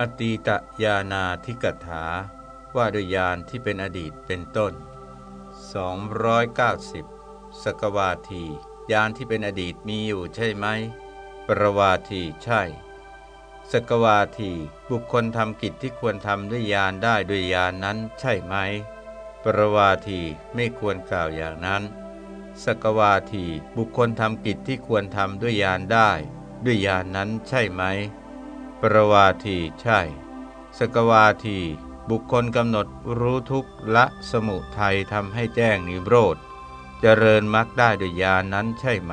อตีตยานาธิกถา ว่าด้วยยานที่เป็นอดีตเป็นต้น 290 สกวาที ยานที่เป็นอดีตมีอยู่ใช่ไหม ปรวาทีใช่ สกวาที บุคคลทำกิจที่ควรทำด้วยยานได้ด้วยยานนั้นใช่ไหม ปรวาทีไม่ควรกล่าวอย่างนั้น สกวาที บุคคลทำกิจที่ควรทำด้วยยานได้ ด้วยยานนั้นใช่ไหม ประวาทีใช่ สกวาที บุคคลกำหนดรู้ทุกละสมุทัยทำให้แจ้งนิโรธ เจริญมรรคได้ด้วยยานนั้นใช่ไหม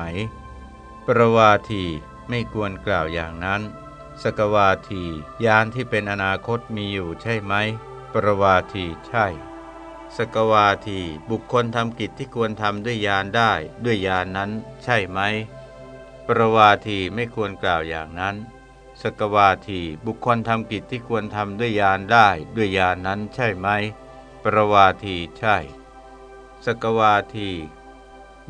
ประวาทีไม่ควรกล่าวอย่างนั้น สกวาทียานที่เป็นอนาคตมีอยู่ใช่ไหม ประวาทีใช่ สกวาทีบุคคลทำกิจที่ควรทำด้วยยานได้ด้วยยานนั้นใช่ไหม ประวาทีไม่ควรกล่าวอย่างนั้น สกวาทีบุคคลทำกิจที่ควรทำด้วยยานได้ด้วยยานนั้นใช่ไหม ปรวาทีใช่ สกวาที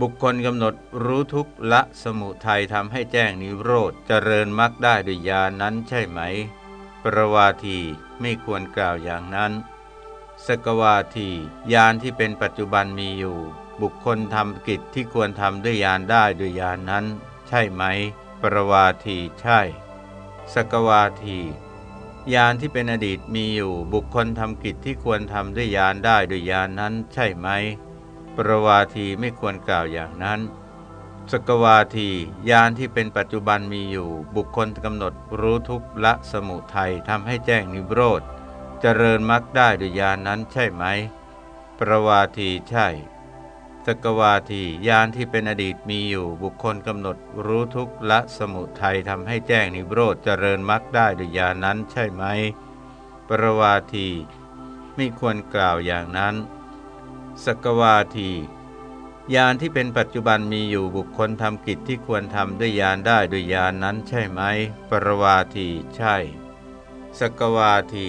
บุคคลกำหนดรู้ทุกละสมุทัยทำให้แจ้งนิโรธเจริญมรรคได้ด้วยยานนั้นใช่ไหม ปรวาทีไม่ควรกล่าวอย่างนั้น สกวาทียานที่เป็นปัจจุบันมีอยู่ บุคคลทำกิจที่ควรทำด้วยยานได้ด้วยยานนั้น ใช่ไหม ปรวาทีใช่ สกวาทียานที่เป็นอดีตมีอยู่บุคคลทำกิจที่ควรทำด้วยยานได้ด้วยยานนั้นใช่ไหม ปรวาทีไม่ควรกล่าวอย่างนั้น สกวาทียานที่เป็นปัจจุบันมีอยู่ บุคคลกำหนดรู้ทุกละสมุทัยทำให้แจ้งนิโรธ เจริญมรรคได้ด้วยยานนั้นใช่ไหม ปรวาทีใช่ สกวาทียานที่เป็นอดีตมีอยู่บุคคลกำหนดรู้ทุกละสมุทัยทำให้แจ้งนิโรธเจริญมรรคได้ด้วยยานนั้นใช่ไหม ปรวาที ไม่ควรกล่าวอย่างนั้น สกวาทียานที่เป็นปัจจุบันมีอยู่บุคคลทำกิจที่ควรทำด้วยยานได้ด้วยยานนั้นใช่ไหม ปรวาทีใช่ สกวาที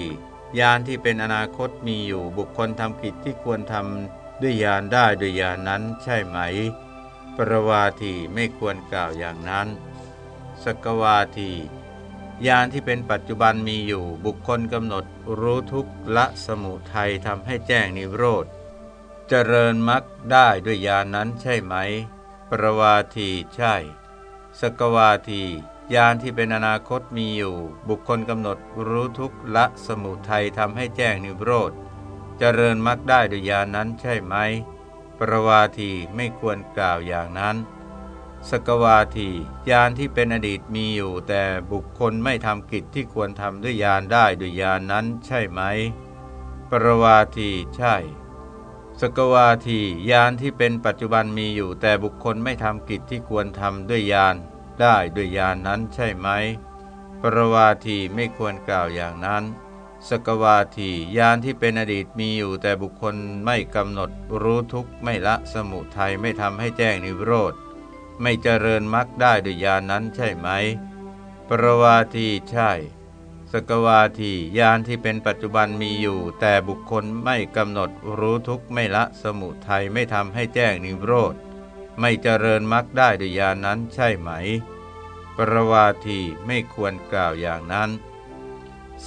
ยานที่เป็นอนาคตมีอยู่บุคคลทำกิจที่ควรทำ ด้วยยานได้ด้วยยานนั้นใช่ไหม ปรวาทีไม่ควรกล่าวอย่างนั้น สกวาทียานที่เป็นปัจจุบันมีอยู่บุคคลกำหนดรู้ทุกละสมุทัยทำให้แจ้งนิโรธ เจริญมรรคได้ด้วยยานนั้นใช่ไหม ปรวาทีใช่ สกวาทียานที่เป็นอนาคตมีอยู่ บุคคลกำหนดรู้ทุกละสมุทัยทำให้แจ้งนิโรธ เจริญมรรคได้ด้วยยานนั้นใช่ไหม ปรวาทีไม่ควรกล่าวอย่างนั้น สกวาทียานที่เป็นอดีตมีอยู่ แต่บุคคลไม่ทำกิจที่ควรทำด้วยยานได้ด้วยยานนั้นใช่ไหม ปรวาทีใช่สกวาทียานที่เป็นปัจจุบันมีอยู่ แต่บุคคลไม่ทำกิจที่ควรทำด้วยยานได้ด้วยยานนั้นใช่ไหม ปรวาทีไม่ควรกล่าวอย่างนั้น สกวาทียานที่เป็นอดีตมีอยู่แต่บุคคลไม่กำหนดรู้ทุกข์ไม่ละสมุทัยไม่ทำให้แจ้งนิโรธ ไม่เจริญมรรคได้ด้วยยานนั้นใช่ไหม ปรวาทีใช่ สกวาทียานที่เป็นปัจจุบันมีอยู่ แต่บุคคลไม่กำหนดรู้ทุกข์ไม่ละสมุทัยไม่ทำให้แจ้งนิโรธ ไม่เจริญมรรคได้ด้วยยานนั้นใช่ไหม ปรวาทีไม่ควรกล่าวอย่างนั้น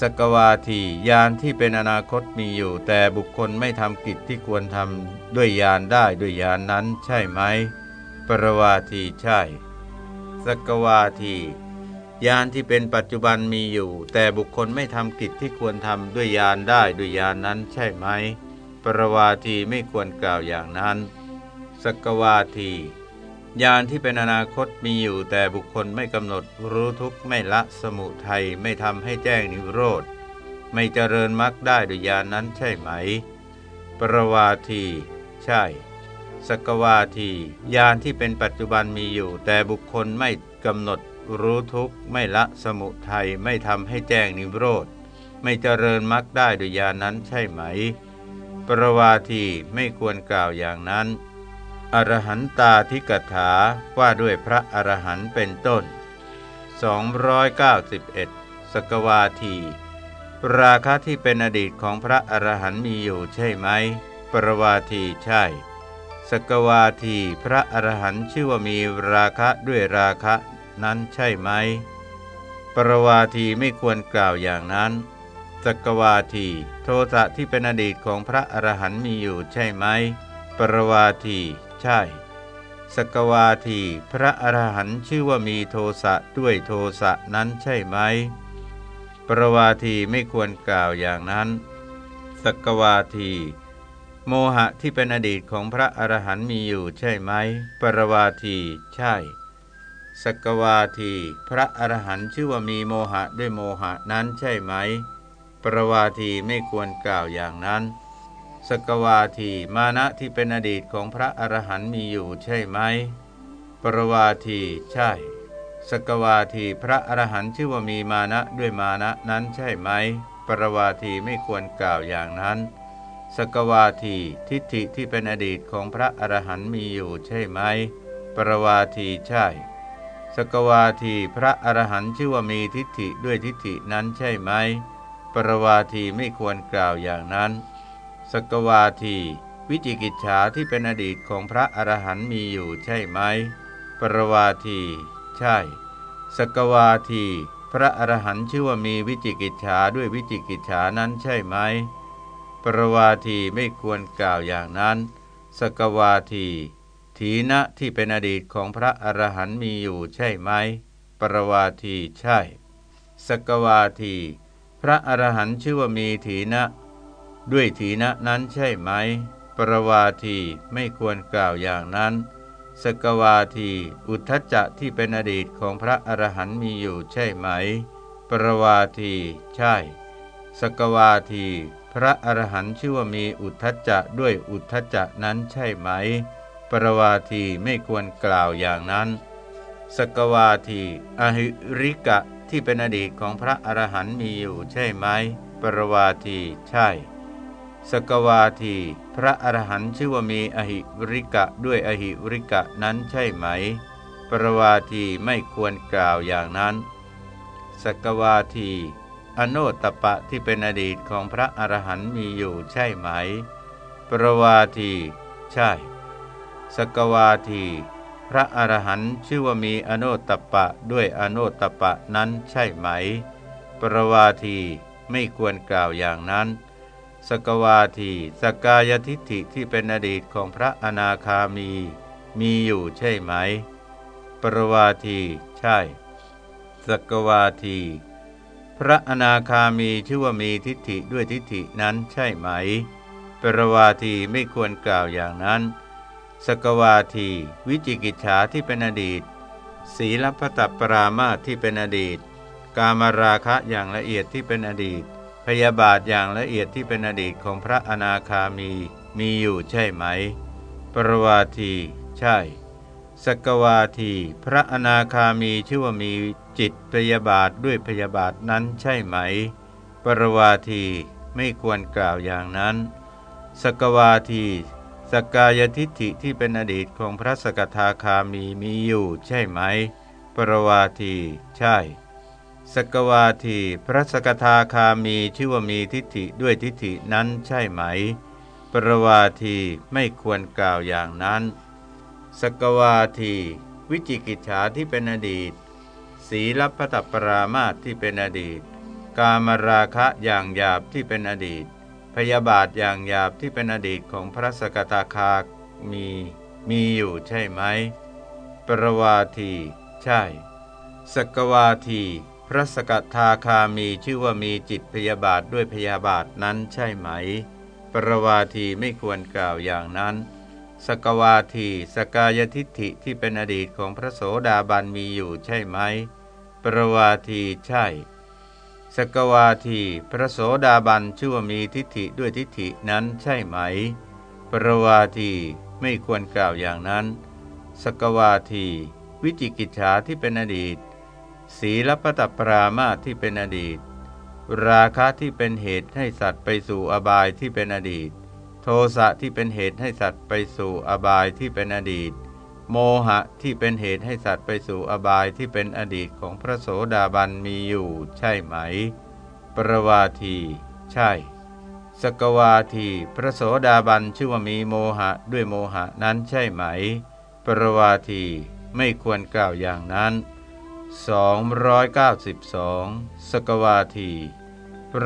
สกวาทียานที่เป็นอนาคตมีอยู่ แต่บุคคลไม่ทำกิจที่ควรทำด้วยยานได้ด้วยยานนั้นใช่ไหม ปรวาทีใช่ สกวาทียานที่เป็นปัจจุบันมีอยู่ แต่บุคคลไม่ทำกิจที่ควรทำด้วยยานได้ด้วยยานนั้นใช่ไหม ปรวาทีไม่ควรกล่าวอย่างนั้น สกวาที ยานที่เป็นอนาคตมีอยู่แต่บุคคลไม่กำหนดรู้ทุกข์ไม่ละสมุทัยไม่ทำให้แจ้งนิโรธ ไม่เจริญมรรคได้ด้วยยานนั้นใช่ไหม ปรวาที ใช่ สกวาทียานที่เป็นปัจจุบันมีอยู่ แต่บุคคลไม่กำหนดรู้ทุกข์ไม่ละสมุทัยไม่ทำให้แจ้งนิโรธ ไม่เจริญมรรคได้ด้วยยานนั้นใช่ไหม ปรวาทีไม่ควรกล่าวอย่างนั้น อรหันตาธิกถาว่าด้วยพระอรหันต์เป็นต้น 291 สกวาที ราคะที่เป็นอดีตของพระอรหันต์มีอยู่ใช่ไหม ปรวาทีใช่ สกวาทีพระอรหันต์ชื่อว่ามีราคะด้วยราคะนั้นใช่ไหม ปรวาทีไม่ควรกล่าวอย่างนั้น สกวาทีโทสะที่เป็นอดีตของพระอรหันต์มีอยู่ใช่ไหม ปรวาที ใช่ สกวาทีพระอรหันต์ชื่อว่ามีโทสะด้วยโทสะนั้นใช่ไหม ปรวาทีไม่ควรกล่าวอย่างนั้น สกวาที โมหะที่เป็นอดีตของพระอรหันต์มีอยู่ใช่ไหม ปรวาทีใช่สกวาที พระอรหันต์ชื่อว่ามีโมหะด้วยโมหะนั้นใช่ไหม ปรวาทีไม่ควรกล่าวอย่างนั้น สกวาทีมานะที่เป็นอดีตของพระอรหันต์มีอยู่ใช่ไหม ปรวาทีใช่ สกวาทีพระอรหันต์ชื่อว่ามีมานะด้วยมานะนั้นใช่ไหม ปรวาทีไม่ควรกล่าวอย่างนั้น สกวาทีทิฏฐิที่เป็นอดีตของพระอรหันต์มีอยู่ใช่ไหม ปรวาทีใช่ สกวาทีพระอรหันต์ชื่อว่ามีทิฏฐิด้วยทิฏฐินั้นใช่ไหม ปรวาทีไม่ควรกล่าวอย่างนั้น สกวาที วิจิกิจฉาที่เป็นอดีตของพระอรหันต์มีอยู่ใช่ไหม ปรวาที ใช่ สกวาที พระอรหันต์ชื่อว่ามีวิจิกิจฉาด้วยวิจิกิจฉานั้นใช่ไหม ปรวาทีไม่ควรกล่าวอย่างนั้น สกวาทีถีนะที่เป็นอดีตของพระอรหันต์มีอยู่ใช่ไหม ปรวาที ใช่ สกวาที พระอรหันต์ชื่อว่ามีถีนะ ด้วยถีนะนั้นใช่ไหม ปรวาทีไม่ควรกล่าวอย่างนั้น สกวาทีอุทธจะที่เป็นอดีตของพระอรหันต์มีอยู่ใช่ไหม ปรวาทีใช่ สกวาที พระอรหันต์ชื่อว่ามีอุทธจะด้วยอุทธจะนั้นใช่ไหม ปรวาทีไม่ควรกล่าวอย่างนั้น สกวาที อหิริกะที่เป็นอดีตของพระอรหันต์มีอยู่ใช่ไหม ปรวาทีใช่ สกวาที พระอรหันต์ชื่อว่ามีอหิริกะด้วยอหิริกะนั้นใช่ไหม ปรวาทีไม่ควรกล่าวอย่างนั้น สกวาที อโนตปะที่เป็นอดีตของพระอรหันต์มีอยู่ใช่ไหม ปรวาที ใช่ สกวาที พระอรหันต์ชื่อว่ามีอโนตปะด้วยอโนตปะนั้นใช่ไหม ปรวาทีไม่ควรกล่าวอย่างนั้น สกวาทีสกายทิฏฐิที่เป็นอดีตของพระอนาคามี มีอยู่ใช่ไหม ปรวาที ใช่ สกวาที พระอนาคามีชื่อว่ามีทิฏฐิด้วยทิฏฐินั้นใช่ไหม ปรวาทีไม่ควรกล่าวอย่างนั้น สกวาที วิจิกิจฉาที่เป็นอดีต ศีลพัตปรามาที่เป็นอดีต กามราคะอย่างละเอียดที่เป็นอดีต พยาบาทอย่างละเอียดที่เป็นอดีตของพระอนาคามีมีอยู่ใช่ไหม ปรวาที ใช่สกวาที พระอนาคามีชื่อว่ามีจิตพยาบาทด้วยพยาบาทนั้นใช่ไหม ปรวาทีไม่ควรกล่าวอย่างนั้นสกวาทีสกายทิฏฐิที่เป็นอดีตของพระสกทาคามีมีอยู่ใช่ไหม ปรวาที ใช่ สกวาทีพระสกทาคามีชื่อว่ามีทิฏฐิด้วยทิฏฐินั้นใช่ไหม ปรวาทีไม่ควรกล่าวอย่างนั้น สกวาทีวิจิกิจฉาที่เป็นอดีตสีลพัตปรามาตที่เป็นอดีต กามราคะอย่างหยาบที่เป็นอดีต พยาบาทอย่างหยาบที่เป็นอดีตของพระสกตาคามีมีอยู่ใช่ไหม ปรวาที ใช่ สกวาที พระสกทาคามีชื่อว่ามีจิตพยาบาทด้วยพยาบาทนั้นใช่ไหม ปรวาทีไม่ควรกล่าวอย่างนั้น สกวาทีสกายทิฏฐิที่เป็นอดีตของพระโสดาบันมีอยู่ใช่ไหม ปรวาทีใช่ สกวาที พระโสดาบันชื่อว่ามีทิฏฐิด้วยทิฏฐินั้นใช่ไหม ปรวาทีไม่ควรกล่าวอย่างนั้น สกวาที วิจิกิจฉาที่เป็นอดีต ศีลปตปรามาที่เป็นอดีต ราคะที่เป็นเหตุให้สัตว์ไปสู่อบายที่เป็นอดีต โทสะที่เป็นเหตุให้สัตว์ไปสู่อบายที่เป็นอดีต โมหะที่เป็นเหตุให้สัตว์ไปสู่อบายที่เป็นอดีตของพระโสดาบันมีอยู่ใช่ไหม ประวาที ใช่ สกวาที พระโสดาบันชื่อว่ามีโมหะด้วยโมหะนั้นใช่ไหม ประวาที ไม่ควรกล่าวอย่างนั้น 292 สกวาที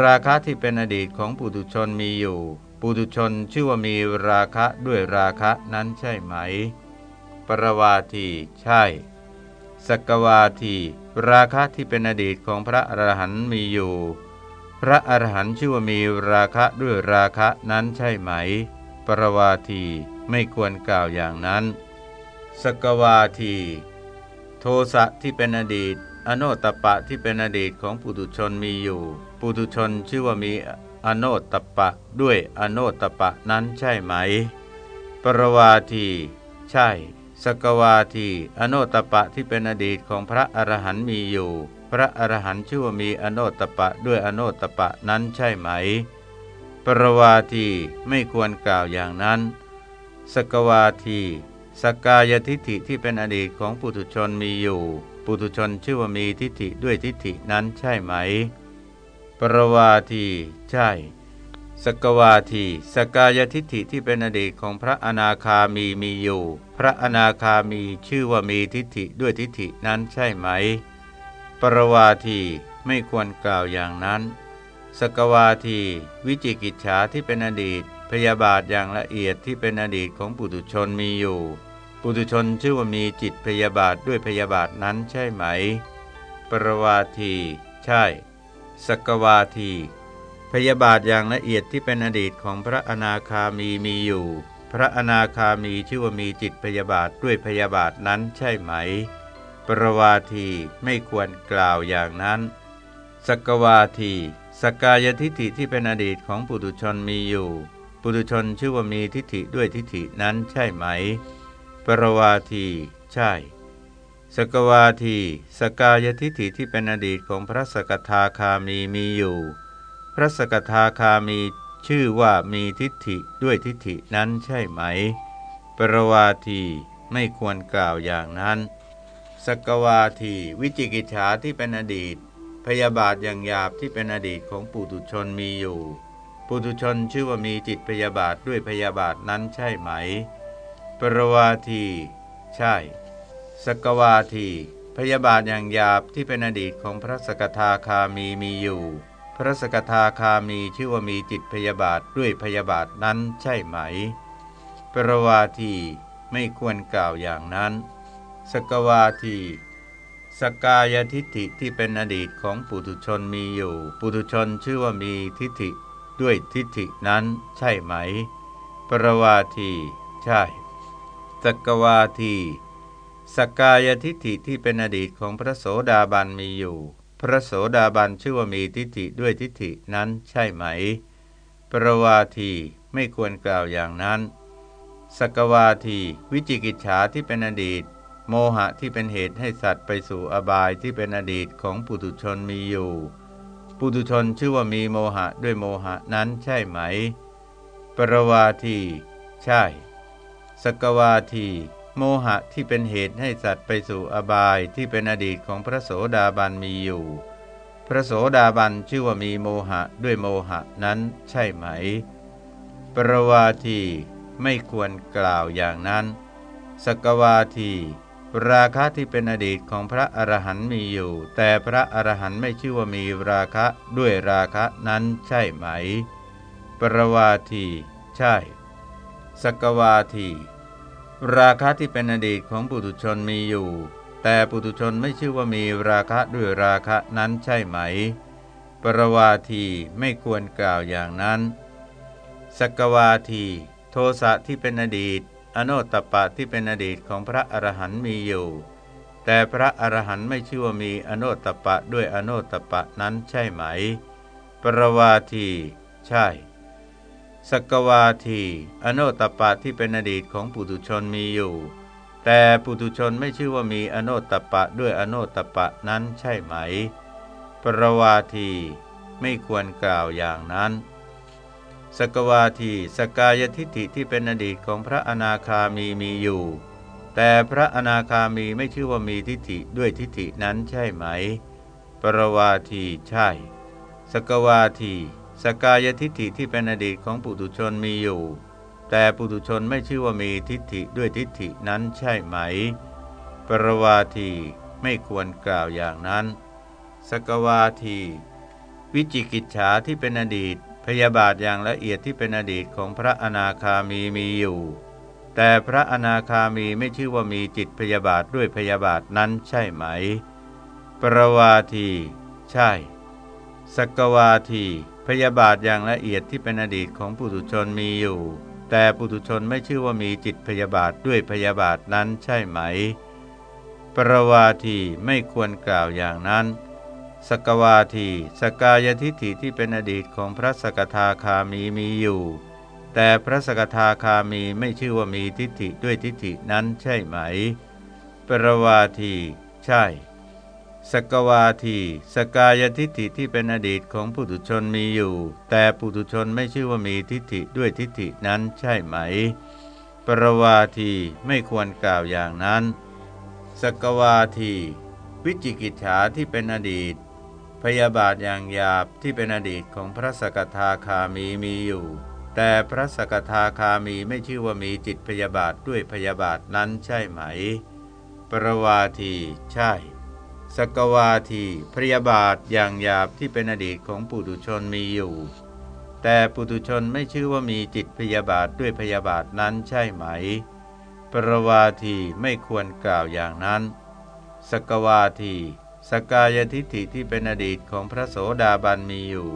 ราคะที่เป็นอดีตของปุถุชนมีอยู่ ปุถุชนชื่อว่ามีราคะด้วยราคะนั้นใช่ไหม ปรวาที ใช่ สกวาที ราคะที่เป็นอดีตของพระอรหันต์มีอยู่ พระอรหันต์ชื่อว่ามีราคะด้วยราคะนั้นใช่ไหม ปรวาที ไม่ควรกล่าวอย่างนั้น สกวาที โทสะที่เป็นอดีต อโนตปะที่เป็นอดีตของปุถุชนมีอยู่ ปุถุชนชื่อว่ามีอโนตปะด้วยอโนตปะนั้นใช่ไหม ปรวาที ใช่ สกวาที อโนตปะที่เป็นอดีตของพระอรหันต์มีอยู่ พระอรหันต์ชื่อว่ามีอโนตปะด้วยอโนตปะนั้นใช่ไหม ปรวาทีไม่ควรกล่าวอย่างนั้น สกวาที สกายทิฐิที่เป็นอดีตของปุถุชนมีอยู่ ปุถุชนชื่อว่ามีทิฐิด้วยทิฐินั้นใช่ไหม ปรวาที ใช่ สกวาที สกายทิฐิที่เป็นอดีตของพระอนาคามีมีอยู่ พระอนาคามีชื่อว่ามีทิฐิด้วยทิฐินั้นใช่ไหม ปรวาทีไม่ควรกล่าวอย่างนั้นสกวาทีวิจิกิจฉาที่เป็นอดีต พยาบาทอย่างละเอียดที่เป็นอดีตของปุถุชนมีอยู่ ปุถุชนชื่อว่ามีจิตพยาบาทด้วยพยาบาทนั้นใช่ไหม ปรวาที ใช่ สกวาที พยาบาทอย่างละเอียดที่เป็นอดีตของพระอนาคามีมีอยู่ พระอนาคามีชื่อว่ามีจิตพยาบาทด้วยพยาบาทนั้นใช่ไหม ปรวาทีไม่ควรกล่าวอย่างนั้นสกวาทีสกายทิฏฐิที่เป็นอดีตของปุถุชนมีอยู่ ปุถุชนชื่อว่ามีทิฏฐิด้วยทิฏฐินั้นใช่ไหม รวาที ใช่ สกวาที สกายทิฏฐิที่เป็นอดีตของพระสกทาคามีมีอยู่ พระสกทาคามีชื่อว่ามีทิฏฐิด้วยทิฏฐินั้นใช่ไหม ปรวาทีไม่ควรกล่าวอย่างนั้น สกวาทีวิจิกิจฉาที่เป็นอดีต พยาบาทอย่างหยาบที่เป็นอดีตของปุถุชนมีอยู่ ปุถุชนชื่อว่ามีจิตพยาบาทด้วยพยาบาทนั้นใช่ไหม ปรวาที ใช่ สกวาที พยาบาทอย่างหยาบที่เป็นอดีตของพระสกทาคามีมีอยู่ พระสกทาคามีชื่อว่ามีจิตพยาบาทด้วยพยาบาทนั้นใช่ไหม ปรวาทีไม่ควรกล่าวอย่างนั้น สกวาทีสกายทิฏฐิที่เป็นอดีตของปุถุชนมีอยู่ ปุถุชนชื่อว่ามีทิฏฐิ ด้วยทิฏฐินั้นใช่ไหม ปรวาที ใช่ สกวาทีสกายทิฏฐิที่เป็นอดีตของพระโสดาบันมีอยู่ พระโสดาบันชื่อว่ามีทิฏฐิด้วยทิฏฐินั้นใช่ไหม ปรวาทีไม่ควรกล่าวอย่างนั้นสกวาทีวิจิกิจฉาที่เป็นอดีต โมหะที่เป็นเหตุให้สัตว์ไปสู่อบายที่เป็นอดีตของปุถุชนมีอยู่ ปุถุชนชื่อว่ามีโมหะด้วยโมหะนั้นใช่ไหม ปรวาที ใช่ สกวาที โมหะที่เป็นเหตุให้สัตว์ไปสู่อบายที่เป็นอดีตของพระโสดาบันมีอยู่ พระโสดาบันชื่อว่ามีโมหะด้วยโมหะนั้นใช่ไหม ปรวาทีไม่ควรกล่าวอย่างนั้น สกวาทีราคะที่เป็นอดีตของพระอรหันต์มีอยู่ แต่พระอรหันต์ไม่ชื่อว่ามีราคะด้วยราคะนั้นใช่ไหม ปรวาที ใช่ สกวาที ราคะที่เป็นอดีตของปุถุชนมีอยู่ แต่ปุถุชนไม่ชื่อว่ามีราคะด้วยราคะนั้นใช่ไหม ปรวาทีไม่ควรกล่าวอย่างนั้นสกวาที โทสะที่เป็นอดีต อโนตปะที่เป็นอดีตของพระอรหันต์มีอยู่ แต่พระอรหันต์ไม่ชื่อว่ามีอโนตปะด้วยอโนตปะนั้นใช่ไหม ปรวาที ใช่ สกวาทีอโนตปะที่เป็นอดีตของปุถุชนมีอยู่ แต่ปุถุชนไม่ชื่อว่ามีอโนตปะด้วยอโนตปะนั้นใช่ไหม ปรวาทีไม่ควรกล่าวอย่างนั้นสกวาทีสกายทิฏฐิที่เป็นอดีตของพระอนาคามีมีอยู่ แต่พระอนาคามีไม่ชื่อว่ามีทิฏฐิด้วยทิฏฐินั้นใช่ไหม ปรวาทีใช่ สกวาที สกายทิฏฐิที่เป็นอดีตของปุถุชนมีอยู่ แต่ปุถุชนไม่ชื่อว่ามีทิฏฐิด้วยทิฏฐินั้นใช่ไหม ปรวาทีไม่ควรกล่าวอย่างนั้น สกวาที วิจิกิจฉาที่เป็นอดีต พยาบาทอย่างละเอียดที่เป็นอดีตของพระอนาคามีมีอยู่ แต่พระอนาคามีไม่ชื่อว่ามีจิตพยาบาทด้วยพยาบาทนั้นใช่ไหม ปรวาที ใช่ สกวาที ยาบาทอย่างละเอียดที่เป็นอดีตของปุถุชนมีอยู่ แต่ปุถุชนไม่ชื่อว่ามีจิตพยาบาทด้วยพยาบาทนั้นใช่ไหม ปรวาทีไม่ควรกล่าวอย่างนั้น สกวาทีสกายทิฏฐิที่เป็นอดีตของพระสกทาคามีมีอยู่ แต่พระสกทาคามีไม่ชื่อว่ามีทิฏฐิด้วยทิฏฐินั้นใช่ไหม ปรวาที ใช่ สกวาทีสกายทิฏฐิที่เป็นอดีตของปุถุชนมีอยู่ แต่ปุถุชนไม่ชื่อว่ามีทิฏฐิด้วยทิฏฐินั้นใช่ไหม ปรวาทีไม่ควรกล่าวอย่างนั้น สกวาที วิจิกิจฉาที่เป็นอดีต พยาบาทอย่างหยาบที่เป็นอดีตของพระสกทาคามีมีอยู่ แต่พระสกทาคามีไม่ชื่อว่ามีจิตพยาบาทด้วยพยาบาทนั้นใช่ไหม ปรวาทีใช่ สกวาทีพยาบาทอย่างหยาบที่เป็นอดีตของปุถุชนมีอยู่ แต่ปุถุชนไม่ชื่อว่ามีจิตพยาบาทด้วยพยาบาทนั้นใช่ไหม ปรวาทีไม่ควรกล่าวอย่างนั้น สกวาที สกายทิฏฐิที่เป็นอดีตของพระโสดาบันมีอยู่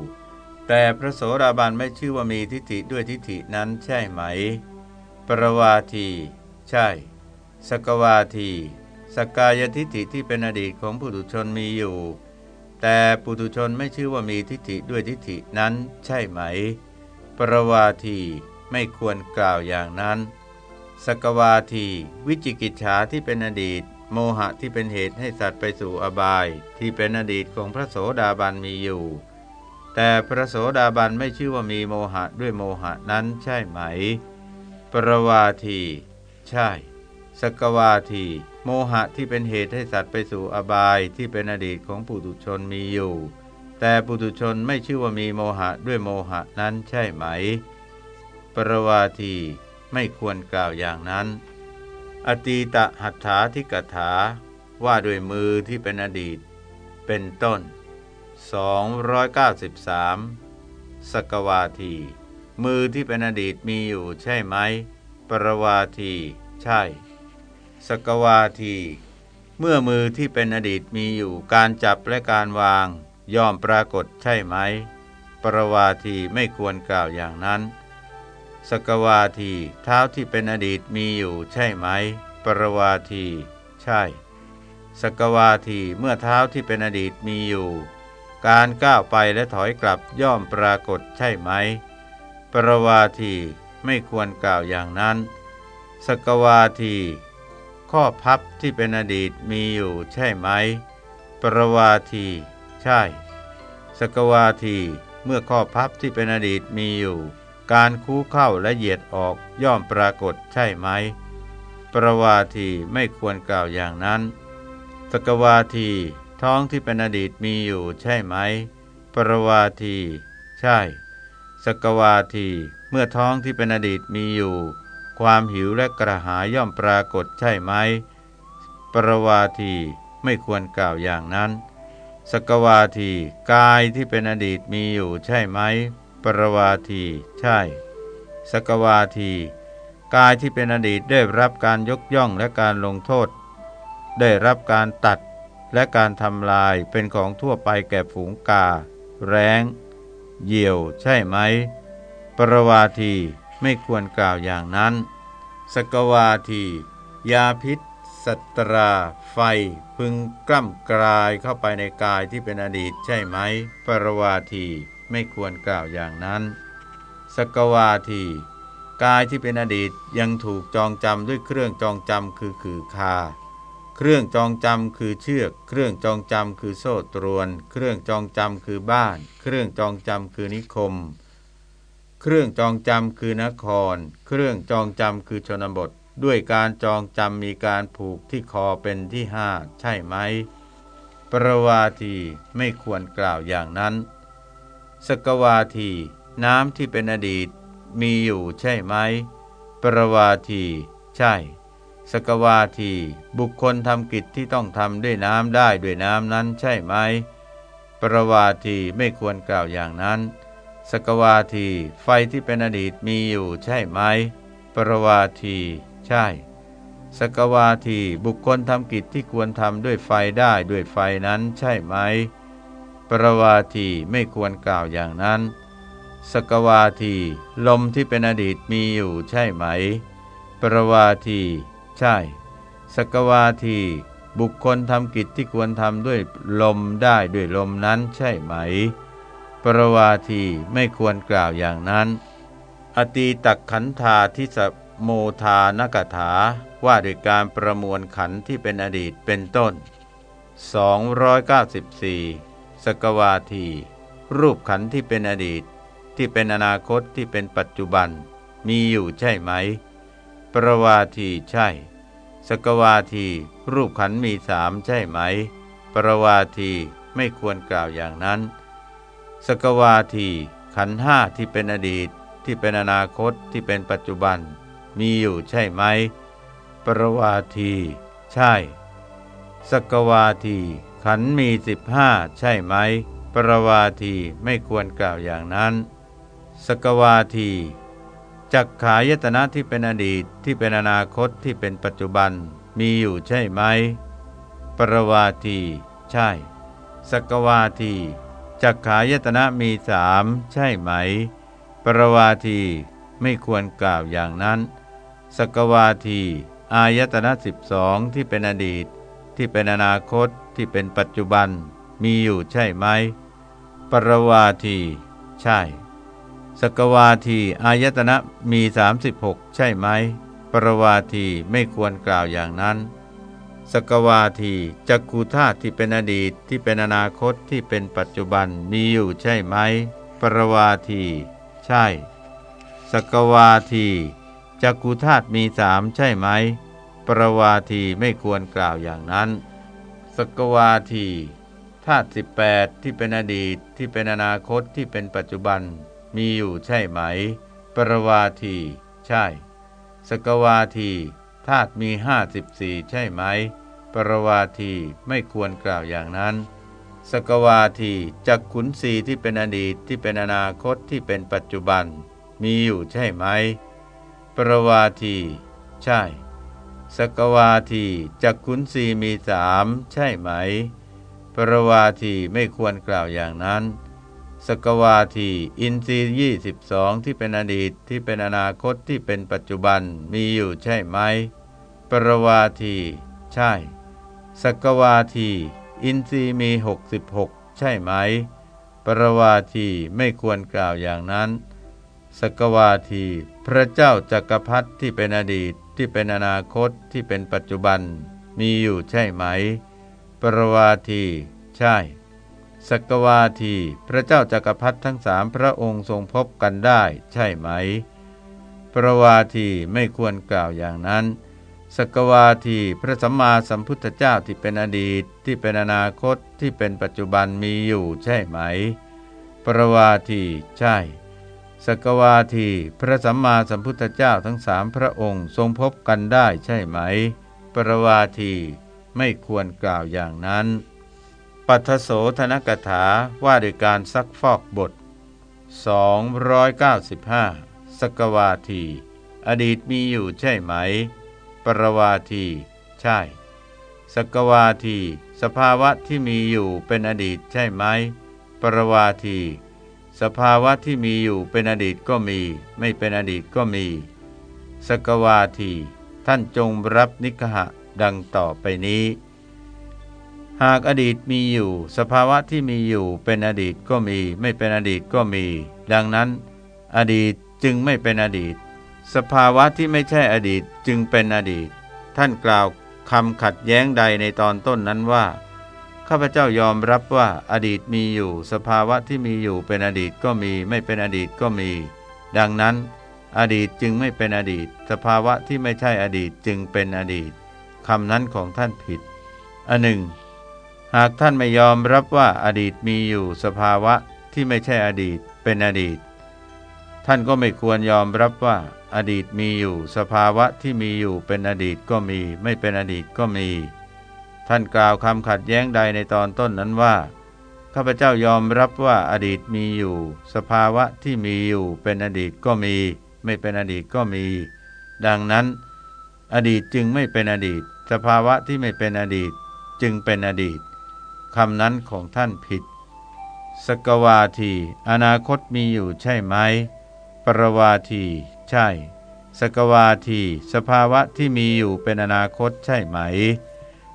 แต่พระโสดาบันไม่ชื่อว่ามีทิฏฐิด้วยทิฏฐินั้นใช่ไหม ปรวาที ใช่ สกวาที สกายทิฏฐิที่เป็นอดีตของปุถุชนมีอยู่ แต่ปุถุชนไม่ชื่อว่ามีทิฏฐิด้วยทิฏฐินั้นใช่ไหม ปรวาทีไม่ควรกล่าวอย่างนั้น สกวาที วิจิกิจฉาที่เป็นอดีต โมหะที่เป็นเหตุให้สัตว์ไปสู่อบาย ที่เป็นอดีตของพระโสดาบันมีอยู่ แต่พระโสดาบันไม่ชื่อว่ามีโมหะด้วยโมหะนั้นใช่ไหม ปรวาที ใช่ สกวาที โมหะที่เป็นเหตุให้สัตว์ไปสู่อบายที่เป็นอดีตของปุถุชนมีอยู่ แต่ปุถุชนไม่ชื่อว่ามีโมหะด้วยโมหะนั้นใช่ไหม ปรวาทีไม่ควรกล่าวอย่างนั้น อตีตะหัตถาทิกถา ว่าด้วยมือที่เป็นอดีต เป็นต้น 293สกวาที มือที่เป็นอดีตมีอยู่ใช่ไหม ปรวาที ใช่ สกวาที เมื่อมือที่เป็นอดีตมีอยู่การจับและการวาง ย่อมปรากฏใช่ไหม ปรวาทีไม่ควรกล่าวอย่างนั้น สกวาทีเท้าที่เป็นอดีตมีอยู่ใช่ไหม ปรวาที ใช่ สกวาทีเมื่อเท้าที่เป็นอดีตมีอยู่ การก้าวไปและถอยกลับย่อมปรากฏใช่ไหม ปรวาทีไม่ควรกล่าวอย่างนั้น สกวาที ข้อพับที่เป็นอดีตมีอยู่ใช่ไหม ปรวาที ใช่ สกวาที เมื่อข้อพับที่เป็นอดีตมีอยู่ การคู่เข้าและเหยียดออกย่อมปรากฏใช่ไหม ปรวาทีไม่ควรกล่าวอย่างนั้น สกวาที ท้องที่เป็นอดีตมีอยู่ใช่ไหม ปรวาที ใช่ สกวาที เมื่อท้องที่เป็นอดีตมีอยู่ ความหิวและกระหายย่อมปรากฏใช่ไหม ปรวาทีไม่ควรกล่าวอย่างนั้น สกวาทีกายที่เป็นอดีตมีอยู่ใช่ไหม ปรวาทีใช่ สกวาที กายที่เป็นอดีตได้รับการยกย่องและการลงโทษ ได้รับการตัดและการทำลายเป็นของทั่วไปแก่ฝูงกา แร้ง เหยี่ยวใช่ไหม ปรวาที ไม่ควรกล่าวอย่างนั้น สกวาที ยาพิษสัตรา ไฟ พึงกล้ำกลายเข้าไปในกายที่เป็นอดีตใช่ไหม ปรวาที ไม่ควรกล่าวอย่างนั้น สกวาที กายที่เป็นอดีตยังถูกจองจำด้วยเครื่องจองจำคือขือคา เครื่องจองจำคือเชือก เครื่องจองจำคือโซ่ตรวน เครื่องจองจำคือบ้าน เครื่องจองจำคือนิคม เครื่องจองจำคือนคร เครื่องจองจำคือชนบท ด้วยการจองจำมีการผูกที่คอเป็นที่ห้าใช่ไหม ประวาทีไม่ควรกล่าวอย่างนั้น สกวาที น้ำที่เป็นอดีตมีอยู่ใช่ไหม ประวาที ใช่ สกวาที บุคคลทำกิจที่ต้องทำด้วยน้ำได้ด้วยน้ำนั้นใช่ไหม ประวาทีไม่ควรกล่าวอย่างนั้น สกวาที ไฟที่เป็นอดีตมีอยู่ใช่ไหม ปรวาที ใช่ สกวาทีบุคคลทำกิจที่ควรทำด้วยไฟได้ด้วยไฟนั้นใช่ไหม ปรวาทีไม่ควรกล่าวอย่างนั้น สกวาที ลมที่เป็นอดีตมีอยู่ใช่ไหม ปรวาที ใช่ สกวาที บุคคลทำกิจที่ควรทำด้วยลมได้ด้วยลมนั้นใช่ไหม ปรวาทีไม่ควรกล่าวอย่างนั้น อตีตักขันธาทิสโมทานกถาว่าด้วยการประมวลขันที่เป็นอดีตเป็นต้น 294 สกวาที รูปขันที่เป็นอดีต ที่เป็นอนาคตที่เป็นปัจจุบัน มีอยู่ใช่ไหม ประวาทีใช่ สกวาที รูปขันมีสามใช่ไหม ประวาทีไม่ควรกล่าวอย่างนั้น สกวาที ขันห้าที่เป็นอดีต ที่เป็นอนาคตที่เป็นปัจจุบัน มีอยู่ใช่ไหม ปรวาที ใช่ สกวาที ขันมีสิบห้าใช่ไหม ปรวาทีไม่ควรกล่าวอย่างนั้น สกวาทีจักขายตนะที่เป็นอดีตที่เป็นอนาคตที่เป็นปัจจุบันมีอยู่ใช่ไหม ปรวาที ใช่ สกวาที จักขายตนะมีสามใช่ไหม ปรวาทีไม่ควรกล่าวอย่างนั้น สกวาที อายตนะสิบสองที่เป็นอดีต ที่เป็นอนาคตที่เป็นปัจจุบันมีอยู่ใช่ไหม ปรวาที ใช่ สกวาที อายตนะมี 36 ใช่ไหม ปรวาทีไม่ควรกล่าวอย่างนั้น สกวาทีจักคูธาตุที่เป็นอดีตที่เป็นอนาคตที่เป็นปัจจุบันมีอยู่ใช่ไหม ปรวาที ใช่ สกวาทีจักคูธาตุมีสามใช่ไหม ปรวาทีไม่ควรกล่าวอย่างนั้น สกวาทีธาตุสิบแปดที่เป็นอดีตที่เป็นอนาคตที่เป็นปัจจุบันมีอยู่ใช่ไหม ปรวาที ใช่ สกวาที ธาตุมีห้าสิบสี่ใช่ไหม ปรวาทีไม่ควรกล่าวอย่างนั้น สกวาทีจักขุนสีที่เป็นอดีตที่เป็นอนาคตที่เป็นปัจจุบัน มีอยู่ใช่ไหม ปรวาที ใช่ สกวาทีจักขุนสีมีสามใช่ไหม ปรวาทีไม่ควรกล่าวอย่างนั้น สกวาทีอินทรีย์ยี่สิบสองที่เป็นอดีตที่เป็นอนาคตที่เป็นปัจจุบันมีอยู่ใช่ไหม ปรวาที ใช่ สกวาที อินทรีย์มีหกสิบหกใช่ไหม ปรวาทีไม่ควรกล่าวอย่างนั้น สกวาที พระเจ้าจักรพรรดิที่เป็นอดีตที่เป็นอนาคตที่เป็นปัจจุบันมีอยู่ใช่ไหม ปรวาที ใช่ สกวาทีพระเจ้าจักรพรรดิทั้งสามพระองค์ทรงพบกันได้ ใช่ไหม ประวาทีไม่ควรกล่าวอย่างนั้นสกวาทีพระสัมมาสัมพุทธเจ้าที่เป็นอดีตที่เป็นอนาคตที่เป็นปัจจุบันมีอยู่ใช่ไหม ประวาทีใช่สกวาทีพระสัมมาสัมพุทธเจ้าทั้งสามพระองค์ทรงพบกันได้ใช่ไหม ประวาทีไม่ควรกล่าวอย่างนั้น ปัทโสธนกถาว่าด้วยการซักฟอกบท 295 สกวาที อดีตมีอยู่ใช่ไหม ปรวาที ใช่ สกวาที สภาวะที่มีอยู่เป็นอดีตใช่ไหม ปรวาที สภาวะที่มีอยู่เป็นอดีตก็มี ไม่เป็นอดีตก็มี สกวาที ท่านจงรับนิกหะดังต่อไปนี้ หากอดีตมีอยู่ สภาวะที่มีอยู่เป็นอดีตก็มี ไม่เป็นอดีตก็มี ดังนั้น อดีตจึงไม่เป็นอดีต สภาวะที่ไม่ใช่อดีตจึงเป็นอดีต ท่านกล่าวคำขัดแย้งใดในตอนต้นนั้นว่า ข้าพเจ้ายอมรับว่าอดีตมีอยู่ สภาวะที่มีอยู่เป็นอดีตก็มี ไม่เป็นอดีตก็มี ดังนั้น อดีตจึงไม่เป็นอดีต สภาวะที่ไม่ใช่อดีตจึงเป็นอดีตคำนั้นของท่านผิดอันหนึ่ง หากท่านไม่ยอมรับว่าอดีตมีอยู่สภาวะที่ไม่ใช่อดีตเป็นอดีต ท่านก็ไม่ควรยอมรับว่า อดีตมีอยู่สภาวะที่มีอยู่เป็นอดีตก็มี ไม่เป็นอดีตก็มี ท่านกล่าวคำขัดแย้งใดในตอนต้นนั้นว่าข้าพเจ้ายอมรับว่าอดีตมีอยู่ สภาวะที่มีอยู่เป็นอดีตก็มี ไม่เป็นอดีตก็มี ดังนั้น อดีตจึงไม่เป็นอดีต สภาวะที่ไม่เป็นอดีตจึงเป็นอดีต คำนั้นของท่านผิด สกวาที อนาคตมีอยู่ใช่ไหม ปรวาที ใช่ สกวาที สภาวะที่มีอยู่เป็นอนาคตใช่ไหม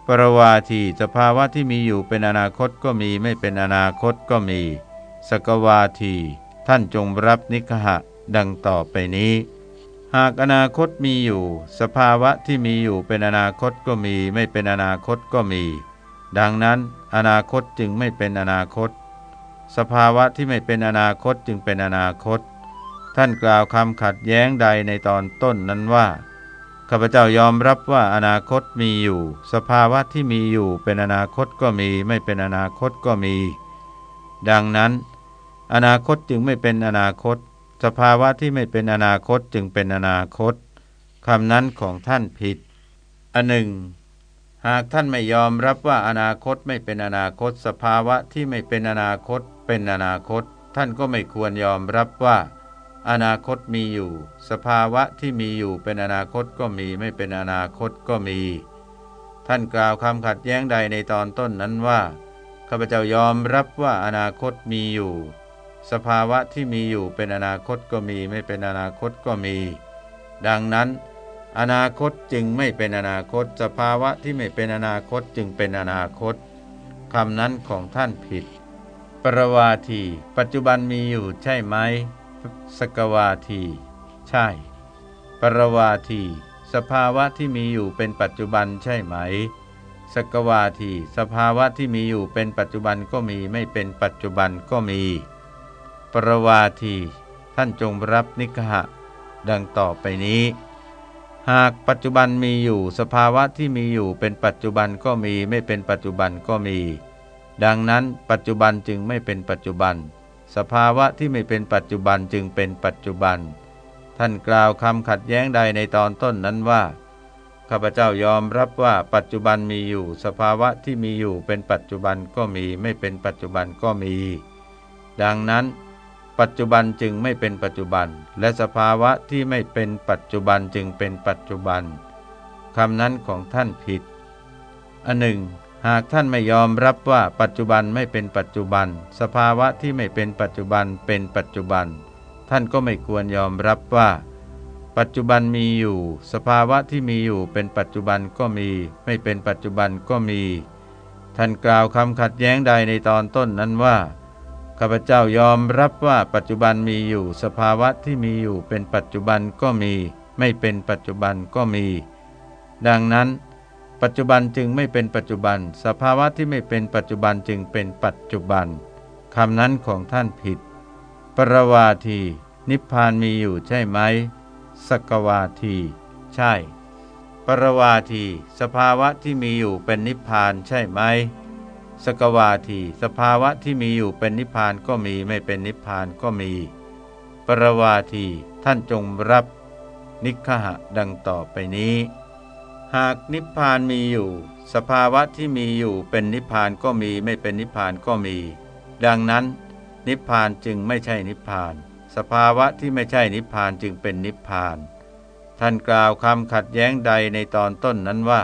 ปรวาที สภาวะที่มีอยู่เป็นอนาคตก็มีไม่เป็นอนาคตก็มี สกวาที ท่านจงรับนิคหะดังต่อไปนี้หากอนาคตมีอยู่ สภาวะที่มีอยู่เป็นอนาคตก็มี ไม่เป็นอนาคตก็มี ดังนั้นอนาคตจึงไม่เป็นอนาคต สภาวะที่ไม่เป็นอนาคตจึงเป็นอนาคต ท่านกล่าวคำขัดแย้งใดในตอนต้นนั้นว่าข้าพเจ้ายอมรับว่าอนาคตมีอยู่ สภาวะที่มีอยู่เป็นอนาคตก็มี ไม่เป็นอนาคตก็มี ดังนั้น อนาคตจึงไม่เป็นอนาคต สภาวะที่ไม่เป็นอนาคตจึงเป็นอนาคตคำนั้นของท่านผิดอันหนึ่ง หากท่านไม่ยอมรับว่าอนาคตไม่เป็นอนาคต สภาวะที่ไม่เป็นอนาคต เป็นอนาคต ท่านก็ไม่ควรยอมรับว่า อนาคตมีอยู่ สภาวะที่มีอยู่เป็นอนาคตก็มี ไม่เป็นอนาคตก็มี ท่านกล่าวคำขัดแย้งใดในตอนต้นนั้นว่าข้าพเจ้ายอมรับว่าอนาคตมีอยู่ สภาวะที่มีอยู่เป็นอนาคตก็มี ไม่เป็นอนาคตก็มี ดังนั้น อนาคตจึงไม่เป็นอนาคต สภาวะที่ไม่เป็นอนาคตจึงเป็นอนาคตคำนั้นของท่านผิด ปรวาที ปัจจุบันมีอยู่ใช่ไหม สกวาที ใช่ ปรวาที สภาวะที่มีอยู่เป็นปัจจุบันใช่ไหม สกวาที สภาวะที่มีอยู่เป็นปัจจุบันก็มีไม่เป็นปัจจุบันก็มี ปรวาที ท่านจงรับนิกหะ ดังต่อไปนี้ หากปัจจุบันมีอยู่สภาวะที่มีอยู่เป็นปัจจุบันก็มีไม่เป็นปัจจุบันก็มี ดังนั้นปัจจุบันจึงไม่เป็นปัจจุบัน สภาวะที่ไม่เป็นปัจจุบันจึงเป็นปัจจุบัน ท่านกล่าวคำขัดแย้งใดในตอนต้นนั้นว่าข้าพเจ้ายอมรับว่าปัจจุบันมีอยู่ สภาวะที่มีอยู่เป็นปัจจุบันก็มีไม่เป็นปัจจุบันก็มี ดังนั้น ปัจจุบันจึงไม่เป็นปัจจุบัน และสภาวะที่ไม่เป็นปัจจุบันจึงเป็นปัจจุบันคำนั้นของท่านผิด อันหนึ่ง หากท่านไม่ยอมรับว่าปัจจุบันไม่เป็นปัจจุบัน สภาวะที่ไม่เป็นปัจจุบันเป็นปัจจุบัน ท่านก็ไม่ควรยอมรับว่า ปัจจุบันมีอยู่ สภาวะที่มีอยู่เป็นปัจจุบันก็มี ไม่เป็นปัจจุบันก็มี ท่านกล่าวคำขัดแย้งใดในตอนต้นนั้นว่า ข้าพเจ้ายอมรับว่าปัจจุบันมีอยู่สภาวะที่มีอยู่เป็นปัจจุบันก็มี ไม่เป็นปัจจุบันก็มี ดังนั้น ปัจจุบันจึงไม่เป็นปัจจุบัน สภาวะที่ไม่เป็นปัจจุบันจึงเป็นปัจจุบันคำนั้นของท่านผิด ปรวาที นิพพานมีอยู่ใช่ไหมสกวาที ใช่ ปรวาที สภาวะที่มีอยู่เป็นนิพพานใช่ไหม สกวาที สภาวะที่มีอยู่เป็นนิพพานก็มีไม่เป็นนิพพานก็มี ปรวาที ท่านจงรับ นิคหะดังต่อไปนี้ หากนิพพานมีอยู่ สภาวะที่มีอยู่เป็นนิพพานก็มีไม่เป็นนิพพานก็มี ดังนั้น นิพพานจึงไม่ใช่นิพพาน สภาวะที่ไม่ใช่นิพพานจึงเป็นนิพพาน ท่านกล่าวคำขัดแย้งใดในตอนต้นนั้นว่า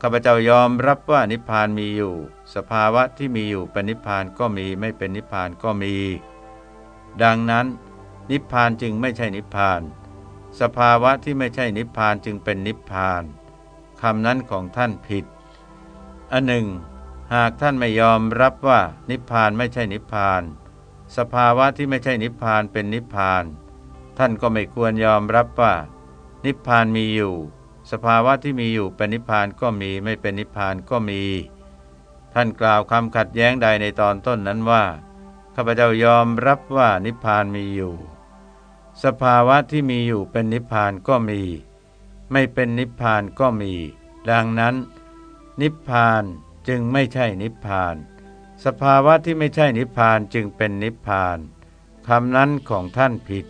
ข้าพเจ้ายอมรับว่านิพพานมีอยู่ สภาวะที่มีอยู่เป็นนิพพานก็มีไม่เป็นนิพพานก็มี ดังนั้น นิพพานจึงไม่ใช่นิพพาน สภาวะที่ไม่ใช่นิพพานจึงเป็นนิพพานคำนั้นของท่านผิดอันหนึ่ง หากท่านไม่ยอมรับว่านิพพานไม่ใช่นิพพาน สภาวะที่ไม่ใช่นิพพานเป็นนิพพาน ท่านก็ไม่ควรยอมรับว่า นิพพานมีอยู่ สภาวะที่มีอยู่เป็นนิพพานก็มีไม่เป็นนิพพานก็มี ท่านกล่าวคำขัดแย้งใดในตอนต้นนั้นว่าข้าพเจ้ายอมรับว่านิพพานมีอยู่ สภาวะที่มีอยู่เป็นนิพพานก็มี ไม่เป็นนิพพานก็มี ดังนั้น นิพพานจึงไม่ใช่นิพพาน สภาวะที่ไม่ใช่นิพพานจึงเป็นนิพพานคำนั้นของท่านผิด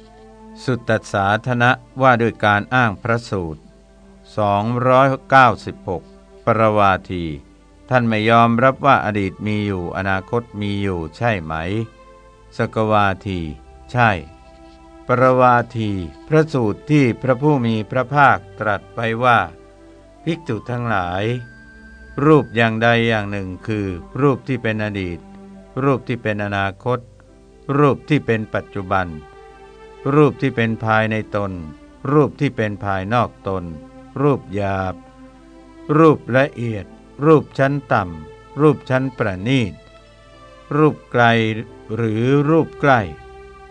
สุตตสาธนะว่าด้วยการอ้างพระสูตร 296 ปรวาที ท่านไม่ยอมรับว่าอดีตมีอยู่อนาคตมีอยู่ใช่ไหม สกวาที ใช่ ปรวาที พระสูตรที่พระผู้มีพระภาคตรัสไปว่า ภิกษุทั้งหลาย รูปอย่างใดอย่างหนึ่งคือ รูปที่เป็นอดีต รูปที่เป็นอนาคต รูปที่เป็นปัจจุบัน รูปที่เป็นภายในตน รูปที่เป็นภายนอกตน รูปหยาบ รูปละเอียด รูปชั้นต่ำ รูปชั้นประณีต รูปไกลหรือรูปใกล้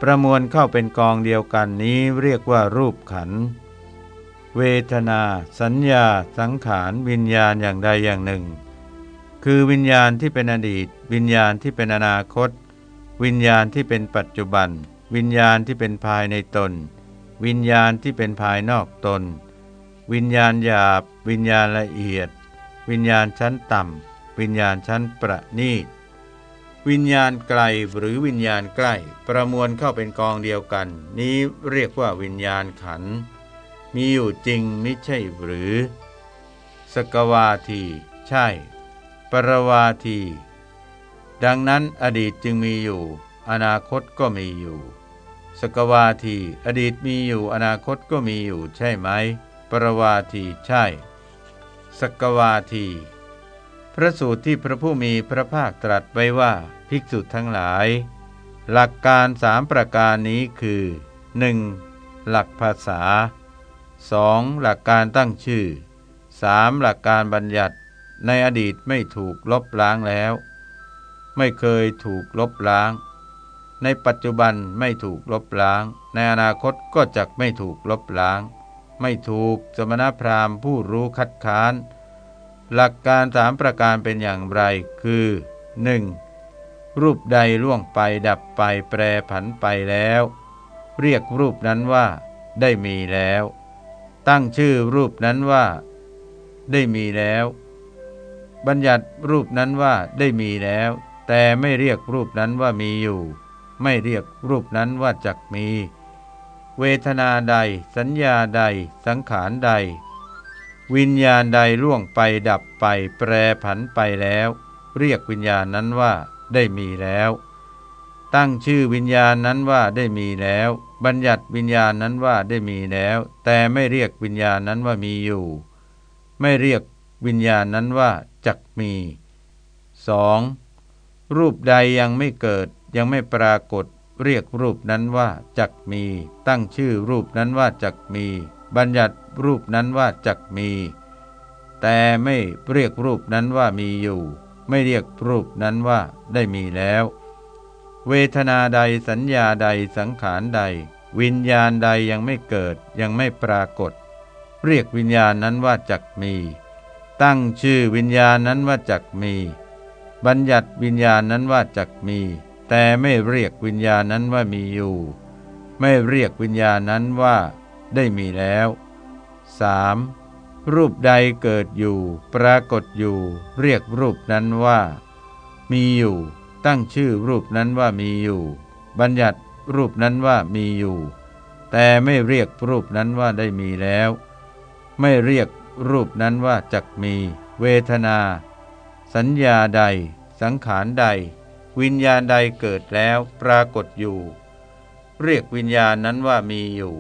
ประมวลเข้าเป็นกองเดียวกันนี้เรียกว่ารูปขัน เวทนา สัญญา สังขาร วิญญาณอย่างใดอย่างหนึ่ง คือวิญญาณที่เป็นอดีต วิญญาณที่เป็นอนาคต วิญญาณที่เป็นปัจจุบัน วิญญาณที่เป็นภายในตน วิญญาณที่เป็นภายนอกตน วิญญาณหยาบ วิญญาณละเอียด วิญญาณชั้นต่ำ วิญญาณชั้นประณีต วิญญาณไกลหรือวิญญาณใกล้ ประมวลเข้าเป็นกองเดียวกัน นี้เรียกว่าวิญญาณขัน มีอยู่จริงไม่ใช่หรือ สกวาที ใช่ ปรวาที ดังนั้นอดีตจึงมีอยู่ อนาคตก็มีอยู่ สกวาที อดีตมีอยู่ อนาคตก็มีอยู่ใช่ไหม ปรวาที ใช่ สกวาที พระสูตรที่พระผู้มีพระภาคตรัสไว้ว่าภิกษุทั้งหลาย หลักการสามประการนี้คือ 1. หลักภาษา 2. หลักการตั้งชื่อ 3. หลักการบัญญัติในอดีตไม่ถูกลบล้างแล้ว ไม่เคยถูกลบล้าง ในปัจจุบันไม่ถูกลบล้าง ในอนาคตก็จะไม่ถูกลบล้าง ไม่ถูกสมณพราหมณ์ผู้รู้คัดค้าน หลักการสามประการเป็นอย่างไร คือ 1. รูปใดล่วงไปดับไปแปรผันไปแล้ว เรียกรูปนั้นว่า ได้มีแล้ว ตั้งชื่อรูปนั้นว่า ได้มีแล้ว บัญญัติรูปนั้นว่าได้มีแล้ว แต่ไม่เรียกรูปนั้นว่ามีอยู่ ไม่เรียกรูปนั้นว่าจักมี เวทนาใด สัญญาใด สังขารใด วิญญาณใดล่วงไปดับไป แปรผันไปแล้ว เรียกวิญญาณนั้นว่าได้มีแล้ว ตั้งชื่อวิญญาณนั้นว่าได้มีแล้ว บัญญัติวิญญาณนั้นว่าได้มีแล้ว แต่ไม่เรียกวิญญาณนั้นว่ามีอยู่ ไม่เรียกวิญญาณนั้นว่าจักมี 2. รูปใดยังไม่เกิดยังไม่ปรากฏ เรียกรูปนั้นว่าจักมี ตั้งชื่อรูปนั้นว่าจักมี บัญญัติรูปนั้นว่าจักมี แต่ไม่เรียกรูปนั้นว่ามีอยู่ ไม่เรียกรูปนั้นว่าได้มีแล้ว เวทนาใดสัญญาใดสังขารใด วิญญาณใดยังไม่เกิดยังไม่ปรากฏ เรียกวิญญาณนั้นว่าจักมี ตั้งชื่อวิญญาณนั้นว่าจักมี บัญญัติวิญญาณนั้นว่าจักมี แต่ไม่เรียกวิญญาณนั้นว่ามีอยู่ ไม่เรียกวิญญาณนั้นว่า ได้มีแล้ว 3. รูปใดเกิดอยู่ ปรากฏอยู่ เรียกรูปนั้นว่า มีอยู่ ตั้งชื่อรูปนั้นว่ามีอยู่ บัญญัติรูปนั้นว่ามีอยู่ แต่ไม่เรียกรูปนั้นว่าได้มีแล้ว ไม่เรียกรูปนั้นว่าจักมี เวทนา สัญญาใด สังขารใด วิญญาณใดเกิดแล้วปรากฏอยู่ เรียกวิญญาณนั้นว่ามีอยู่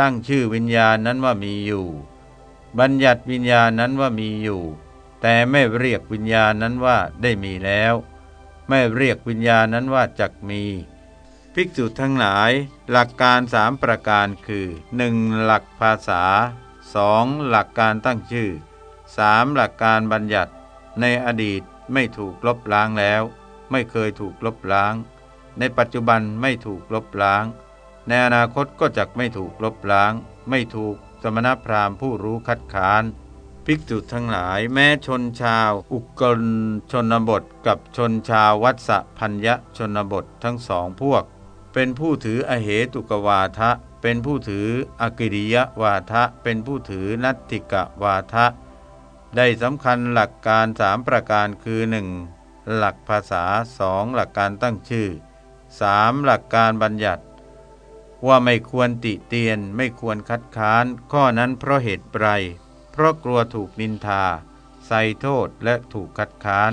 ตั้งชื่อวิญญาณนั้นว่ามีอยู่ บัญญัติวิญญาณนั้นว่ามีอยู่ แต่ไม่เรียกวิญญาณนั้นว่าได้มีแล้ว ไม่เรียกวิญญาณนั้นว่าจักมี ภิกษุทั้งหลาย หลักการสามประการคือ 1. หลักภาษา 2. หลักการตั้งชื่อ 3. หลักการบัญญัติในอดีตไม่ถูกลบล้างแล้ว ไม่เคยถูกลบล้าง ในปัจจุบันไม่ถูกลบล้าง ในอนาคตก็จะไม่ถูกลบล้าง ไม่ถูกสมณพราหมณ์ผู้รู้คัดค้านภิกษุทั้งหลายแม้ชนชาว อุกลชนบทกับชนชาววัสพัญญชนบททั้งสองพวก เป็นผู้ถืออเหตุกวาทะ เป็นผู้ถืออกิริยวาทะ เป็นผู้ถือนัตติกวาทะ ได้สำคัญหลักการสามประการคือหนึ่ง หลักภาษา 2. หลักการตั้งชื่อ 3. หลักการบัญญัติ ว่าไม่ควรติเตียนไม่ควรคัดค้าน ข้อนั้นเพราะเหตุไรเพราะกลัวถูกนินทา ใส่โทษและถูกคัดค้าน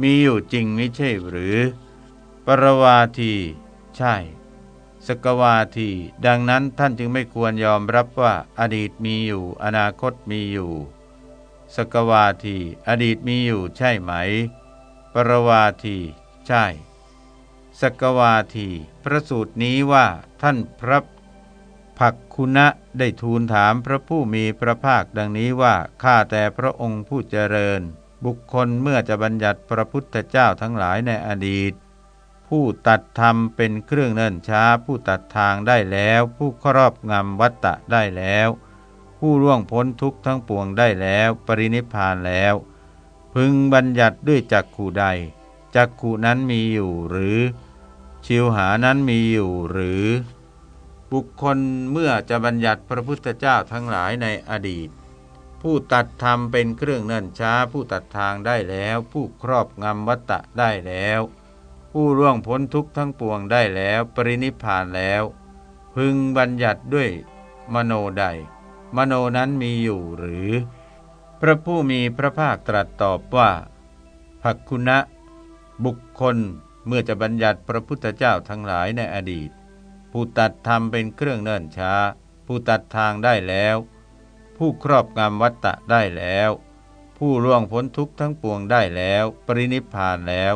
มีอยู่จริงไม่ใช่หรือ ปรวาที ใช่ สกวาที ดังนั้นท่านจึงไม่ควรยอมรับว่าอดีตมีอยู่ อนาคตมีอยู่ สกวาที อดีตมีอยู่ใช่ไหม รวาที ใช่ สกวาที พระสูตรนี้ว่าท่านพระภักคุณะได้ทูลถามพระผู้มีพระภาคดังนี้ว่าข้าแต่พระองค์ผู้เจริญ บุคคลเมื่อจะบัญญัติพระพุทธเจ้าทั้งหลายในอดีต ผู้ตัดธรรมเป็นเครื่องเนิ่นช้า ผู้ตัดทางได้แล้ว ผู้ครอบงำวัตตะได้แล้ว ผู้ร่วงพ้นทุกข์ทั้งปวงได้แล้ว ปรินิพานแล้ว พึงบัญญัติด้วยจักขูใดจักขูนั้นมีอยู่หรือ ชิวหานั้นมีอยู่หรือ บุคคลเมื่อจะบัญญัติพระพุทธเจ้าทั้งหลายในอดีต ผู้ตัดธรรมเป็นเครื่องเนิ่นช้า ผู้ตัดทางได้แล้ว ผู้ครอบงำวัตตะได้แล้ว ผู้ร่วงพ้นทุกข์ทั้งปวงได้แล้ว ปรินิพานแล้ว พึงบัญญัติด้วยมโนใด มโนนั้นมีอยู่หรือ พระผู้มีพระภาคตรัสตอบว่าภักคุณะ บุคคลเมื่อจะบัญญัติพระพุทธเจ้าทั้งหลายในอดีต ผู้ตัดธรรมเป็นเครื่องเนิ่นช้า ผู้ตัดทางได้แล้ว ผู้ครอบงำวัตตะได้แล้ว ผู้ล่วงพ้นทุกข์ทั้งปวงได้แล้ว ปรินิพานแล้ว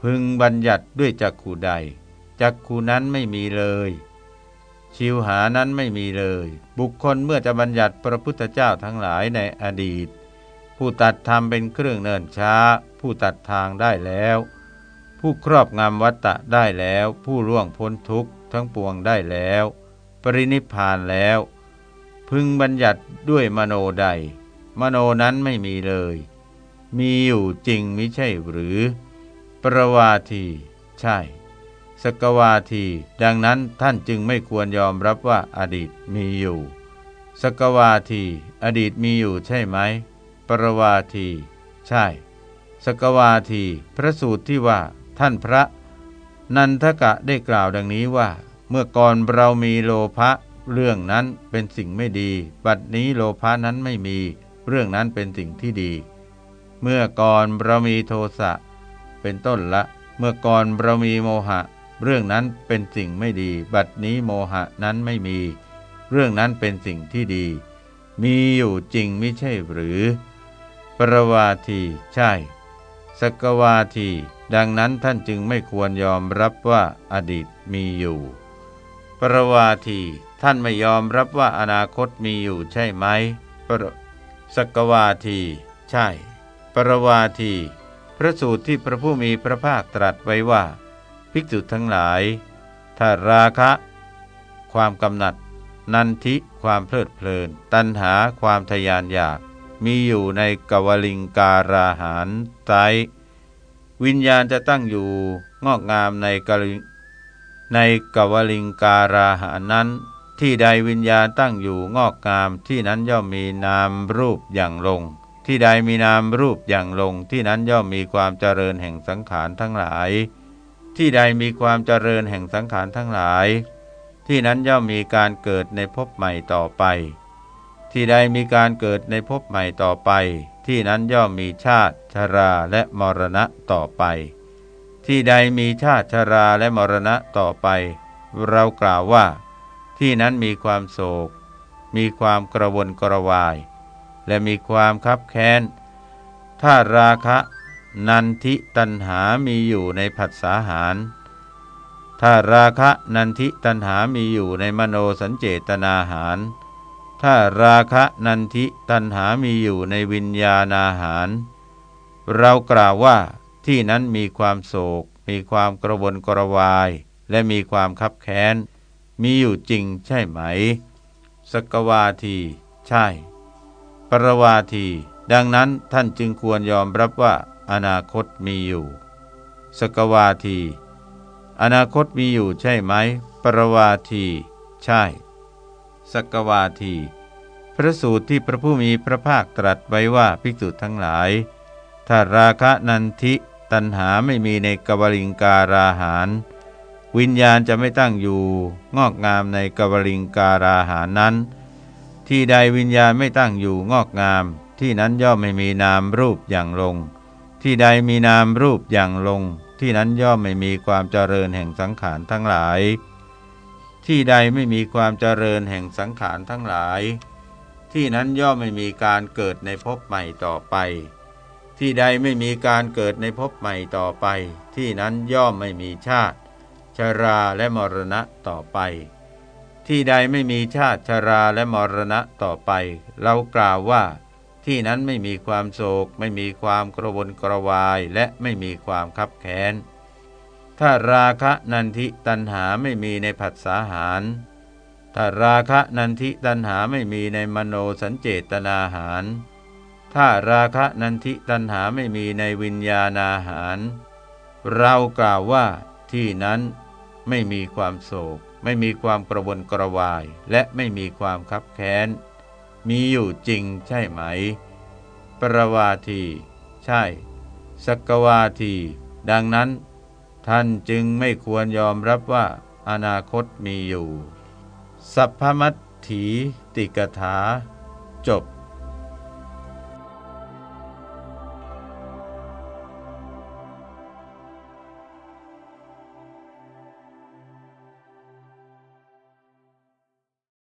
พึงบัญญัติด้วยจักขูใดจักขูนั้นไม่มีเลย ชิวหานั้นไม่มีเลย บุคคลเมื่อจะบัญญัติพระพุทธเจ้าทั้งหลายในอดีต ผู้ตัดธรรมเป็นเครื่องเนินช้า ผู้ตัดทางได้แล้ว ผู้ครอบงำวัตตะได้แล้ว ผู้ล่วงพ้นทุกข์ทั้งปวงได้แล้ว ปรินิพานแล้ว พึงบัญญัติด้วยมโนใด มโนนั้นไม่มีเลย มีอยู่จริงมิใช่หรือ ประวาที ใช่ สกวาที ดังนั้นท่านจึงไม่ควรยอมรับว่าอดีตมีอยู่ สกวาที อดีตมีอยู่ใช่ไหม ปรวาที ใช่ สกวาที พระสูตรที่ว่า ท่านพระ นันทกะได้กล่าวดังนี้ว่า เมื่อก่อนเรามีโลภะเรื่องนั้นเป็นสิ่งไม่ดี บัดนี้โลภะนั้นไม่มี เรื่องนั้นเป็นสิ่งที่ดี เมื่อก่อนเรามีโทสะเป็นต้นละ เมื่อก่อนเรามีโมหะ เรื่องนั้นเป็นสิ่งไม่ดี บัดนี้โมหะนั้นไม่มี เรื่องนั้นเป็นสิ่งที่ดี มีอยู่จริงไม่ใช่หรือ ปรวาที ใช่ สกวาที ดังนั้นท่านจึงไม่ควรยอมรับว่าอดีตมีอยู่ ปรวาที ท่านไม่ยอมรับว่าอนาคตมีอยู่ใช่ไหมปรสกวาที ใช่ ปรวาที พระสูตรที่พระผู้มีพระภาคตรัสไว้ว่า ภิกษุทั้งหลาย ถ้าราคะ ความกำหนัด นันทิความเพลิดเพลิน ตัณหาความทยานอยาก มีอยู่ในกวลิงการาหารไตวิญญาณจะตั้งอยู่งอกงามในกลิในกวลิงการาหานั้น ที่ใดวิญญาณตั้งอยู่งอกงามที่นั้นย่อมมีนามรูปอย่างลง ที่ใดมีนามรูปอย่างลง ที่นั้นย่อมมีความเจริญแห่งสังขารทั้งหลาย ที่ใดมีความเจริญแห่งสังขารทั้งหลาย ที่นั้นย่อมมีการเกิดในภพใหม่ต่อไป ที่ใดมีการเกิดในภพใหม่ต่อไป ที่นั้นย่อมมีชาติชราและมรณะต่อไป ที่ใดมีชาติชราและมรณะต่อไป เรากล่าวว่า ที่นั้นมีความโศก มีความกระวนกระวาย และมีความคับแค้น ถ้าราคะ นันทิตันหามีอยู่ในผัสสาหาร ถ้าราคะนันทิตันหามีอยู่ในมโนสัญเจตนาหาร ถ้าราคะนันทิตันหามีอยู่ในวิญญาณอาหาร เรากล่าวว่าที่นั้นมีความโศก มีความกระวนกระวาย และมีความคับแค้น มีอยู่จริงใช่ไหม สกวาที ใช่ ปรวาที ดังนั้นท่านจึงควรยอมรับว่า อนาคตมีอยู่ สกวาที อนาคตมีอยู่ใช่ไหม ปรวาที ใช่ สกวาที พระสูตรที่พระผู้มีพระภาคตรัสไว้ว่าภิกษุทั้งหลาย ถ้าราคะนันทิตันหาไม่มีในกวลิงการาหาร วิญญาณจะไม่ตั้งอยู่ งอกงามในกวลิงการาหารนั้น ที่ใดวิญญาณไม่ตั้งอยู่งอกงาม ที่นั้นย่อมไม่มีนามรูปอย่างลง ที่ใดมีนามรูปอย่างลง ที่นั้นย่อมไม่มีความเจริญแห่งสังขารทั้งหลาย ที่ใดไม่มีความเจริญแห่งสังขารทั้งหลาย ที่นั้นย่อมไม่มีการเกิดในภพใหม่ต่อไป ที่ใดไม่มีการเกิดในภพใหม่ต่อไป ที่นั้นย่อมไม่มีชาติ ชราและมรณะต่อไป ที่ใดไม่มีชาติชราและมรณะต่อไป เรากล่าวว่า ที่นั้นไม่มีความโศก ไม่มีความกระวนกระวายและไม่มีความคับแค้น ถ้าราคะนันทิตันหาไม่มีในผัสสาหาร ถ้าราคะนันทิตันหาไม่มีในมโนสัญเจตนาหาร ถ้าราคะนันทิตันหาไม่มีในวิญญาณาหาร เรากล่าวว่าที่นั้นไม่มีความโศก ไม่มีความกระวนกระวาย และไม่มีความคับแค้น มีอยู่จริงใช่ไหม ปรวาที ใช่ สกวาที ดังนั้น ท่านจึงไม่ควรยอมรับว่า อนาคตมีอยู่ สัพพมัตถีติกถา จบ